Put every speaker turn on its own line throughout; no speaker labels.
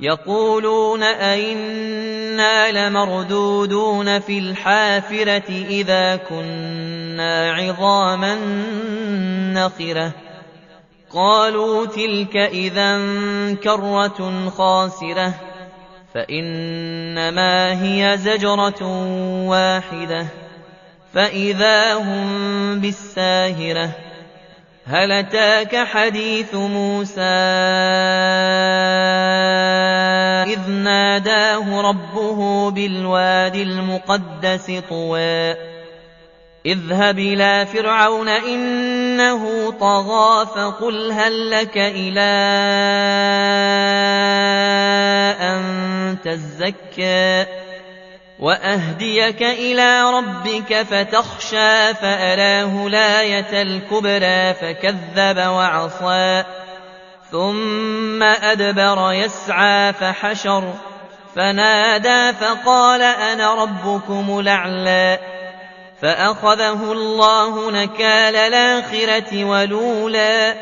يَقُولُونَ أَإِنَّا لَمَرْدُودُونَ فِي الْحَافِرَةِ أَإِذَا كُنَّا عِظَامًا نَّخِرَةً. قَالُوا تِلْكَ إِذًا كَرَّةٌ خَاسِرَةٌ. فَإِنَّمَا هِيَ زَجْرَةٌ وَاحِدَةٌ. فَإِذَا هُم بِالسَّاهِرَةِ. هَلْ أَتَاكَ حَدِيثُ مُوسَىٰ؟ نَادَاهُ رَبُّهُ بِالْوَادِ الْمُقَدَّسِ طُوًى اذْهَبْ إِلَىٰ فِرْعَوْنَ إِنَّهُ طَغَىٰ فَقُلْ هَل لَّكَ إِلَىٰ أَن تَزَكَّىٰ وَأَهْدِيَكَ إِلَىٰ رَبِّكَ فَتَخْشَىٰ فَأَرَاهُ الْآيَةَ الْكُبْرَىٰ فَكَذَّبَ وَعَصَىٰ ثُمَّ أَدْبَرَ يَسْعَىٰ فَحَشَرَ فَنَادَىٰ فَقَالَ أَنَا رَبُّكُمُ الْأَعْلَىٰ فَأَخَذَهُ اللَّهُ نَكَالَ الْآخِرَةِ وَالْأُولَىٰ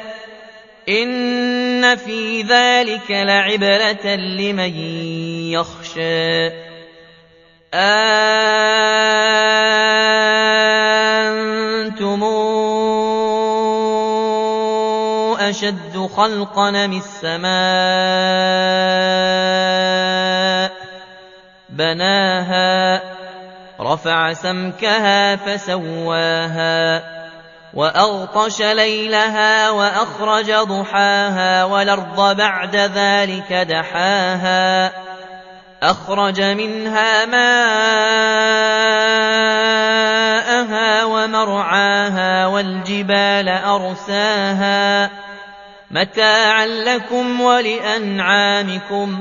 إِنَّ فِي ذَٰلِكَ لَعِبْرَةً لِّمَن يَخْشَىٰ. أَأَنتُمْ أَشَدُّ خَلْقًا أَمِ السَّمَاءُ ۚ؟ بَنَاهَا رَفَعَ سَمْكَهَا فَسَوَّاهَا وَأَغْطَشَ لَيْلَهَا وَأَخْرَجَ ضُحَاهَا وَالْأَرْضَ بَعْدَ ذَٰلِكَ دَحَاهَا أَخْرَجَ مِنْهَا مَاءَهَا وَمَرْعَاهَا وَالْجِبَالَ أَرْسَاهَا. مَتَاعًا لَّكُمْ وَلِأَنْعَامِكُمْ.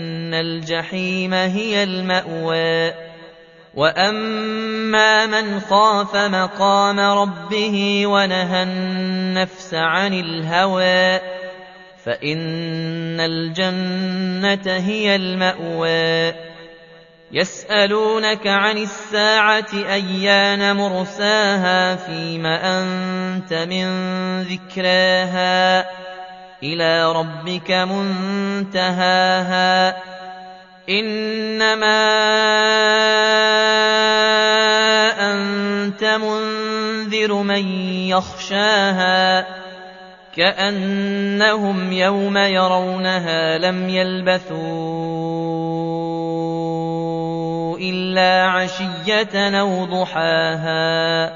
الْجَحِيمَ هِيَ الْمَأْوَىٰ وَأَمَّا مَنْ خَافَ مَقَامَ رَبِّهِ وَنَهَى النَّفْسَ عَنِ الْهَوَىٰ فَإِنَّ الْجَنَّةَ هِيَ الْمَأْوَىٰ يَسْأَلُونَكَ عَنِ السَّاعَةِ أَيَّانَ مُرْسَاهَا فِيمَ أَنتَ مِن ذِكْرَاهَا إِلَىٰ رَبِّكَ مُنتَهَاهَا إِنَّمَا أَنتَ مُنذِرُ مَن يَخْشَاهَا كَأَنَّهُمْ يَوْمَ يَرَوْنَهَا لَمْ يَلْبَثُوا إِلَّا عَشِيَّةً أَوْ ضُحَاهَا.